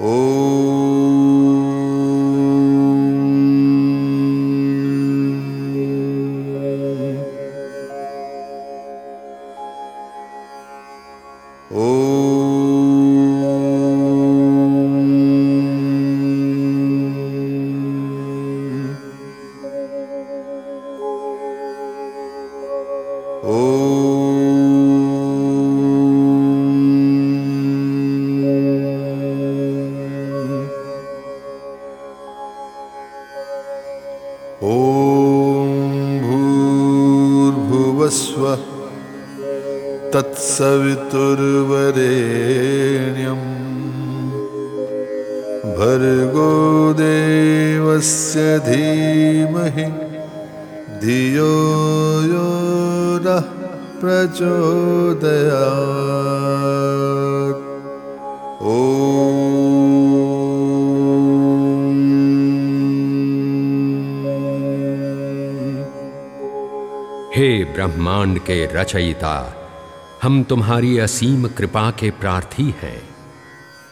Oh. तत्सवितुर्वरेण्यम् भर्गो देवस्य धीमहि धियो यो नः प्रचोदया ओ हे ब्रह्मांड के रचयिता, हम तुम्हारी असीम कृपा के प्रार्थी हैं।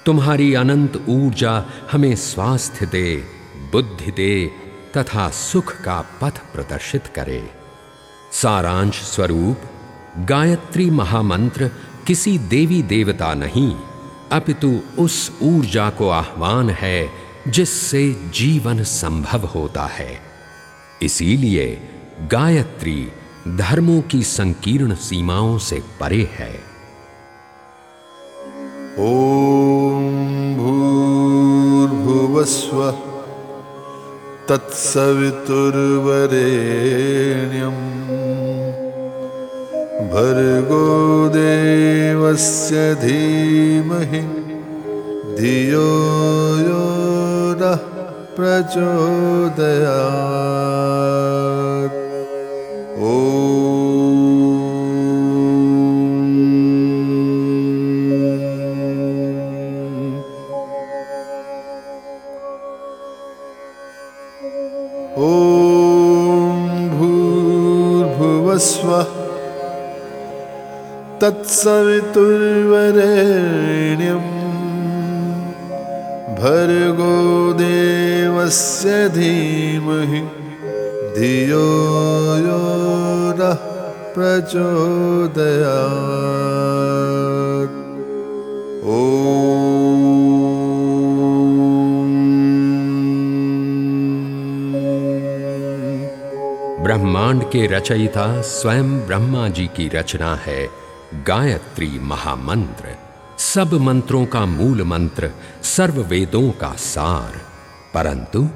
तुम्हारी अनंत ऊर्जा हमें स्वास्थ्य दे, बुद्धि दे तथा सुख का पथ प्रदर्शित करे। सारांश स्वरूप, गायत्री महामंत्र, किसी देवी देवता नहीं, अपितु उस ऊर्जा को आह्वान है, जिससे जीवन संभव होता है। इसीलिए गायत्री धर्मों की संकीर्ण सीमाओं से परे है। ॐ भूर्भुवस्व तत्सवितुर्वरेण्यम्। भर्गो देवस्य धीमहि धियो यो नः प्रचोदयात्। ॐ भूर्भुवस्व। तत्सवितुर्वरेण्यम् भर्गो देवस्य धीमहि। धियो यो नः प्रचोदयात् ब्रह्मांड के रचयिता स्वयं ब्रह्मा जी की रचना है गायत्री महामंत्र। सब मंत्रों का मूल मंत्र, सर्व वेदों का सार। परंतु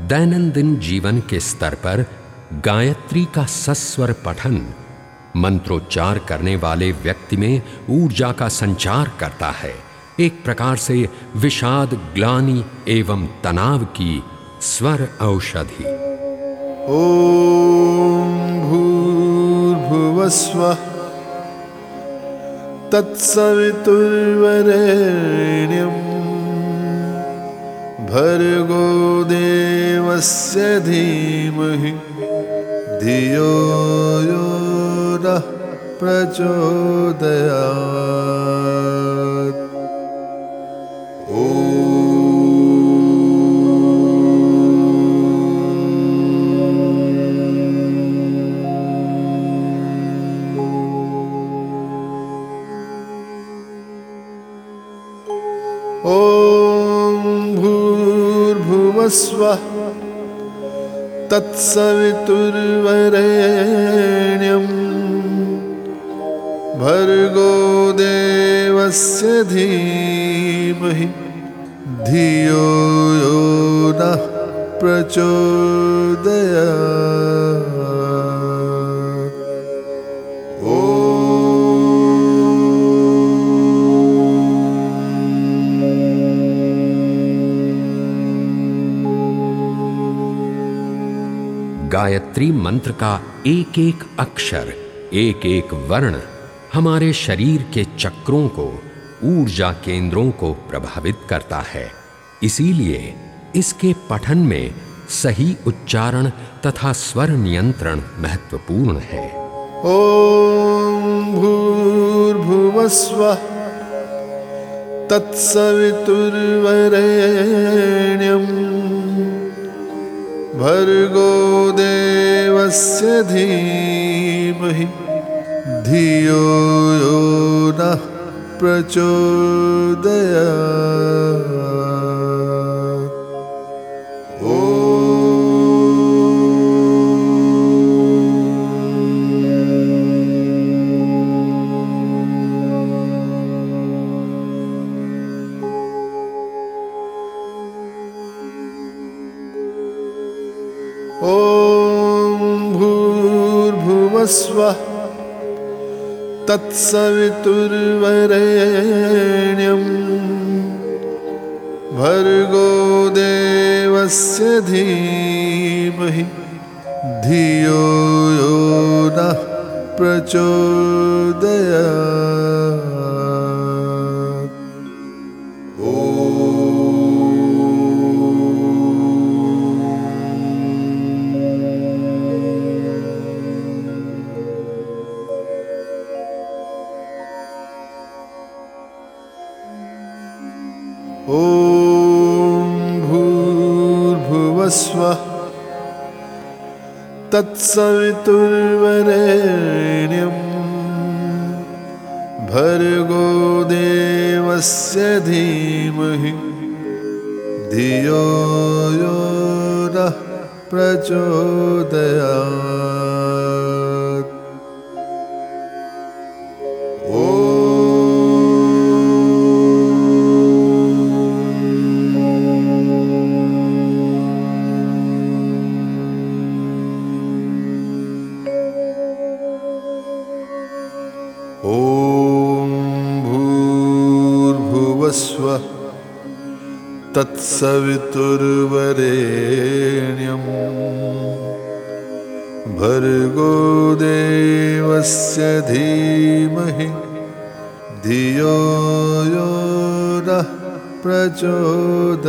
दैनंदिन जीवन के स्तर पर गायत्री का सस्वर पठन, मंत्रोच्चार करने वाले व्यक्ति में ऊर्जा का संचार करता है। एक प्रकार से विषाद, ग्लानि एवं तनाव की स्वर औषधि। ॐ भूर्भुवस्व तत्सवितुर्वरेण्यम् भर्गो देवस्य धीमहि धियो यो नः प्रचोदयात् ॐ भूर्भुवस्व तत्सवितुर्वरेण्यम् भर्गो देवस्य धीमहि धियो यो नः प्रचोदयात् गायत्री मंत्र का एक एक अक्षर एक एक वर्ण हमारे शरीर के चक्रों को, ऊर्जा केंद्रों को प्रभावित करता है। इसीलिए इसके पठन में सही उच्चारण तथा स्वर नियंत्रण महत्वपूर्ण है। ॐ भूर्भुवस्व तत्सवितुर्वरेण्यम्। भर्गो देवस्य धीमहि धियो यो नः प्रचोदयात्। तत्सवितुर्वरेण्यम् भर्गो देवस्य धीमहि धियो यो नः प्रचोदयात् ॐ भूर्भुवस्वः। तत्सवितुर्वरेण्यम् भर्गो देवस्य धीमहि। धियो यो नः प्रचोदयात् तत्सवितुर्वरेण्यम्। भर्गो देवस्य धीमहि धियो यो नः प्रचोदयात्